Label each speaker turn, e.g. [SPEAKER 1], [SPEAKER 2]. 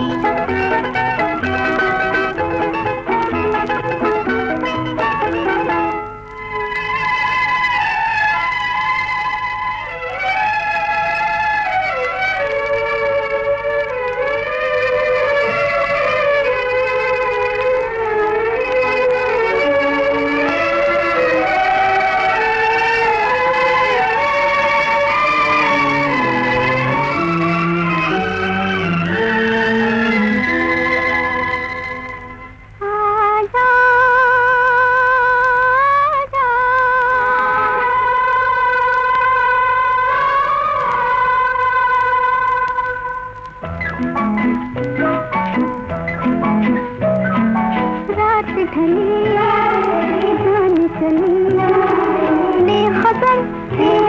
[SPEAKER 1] Thank रात ढली जान चली बेखबर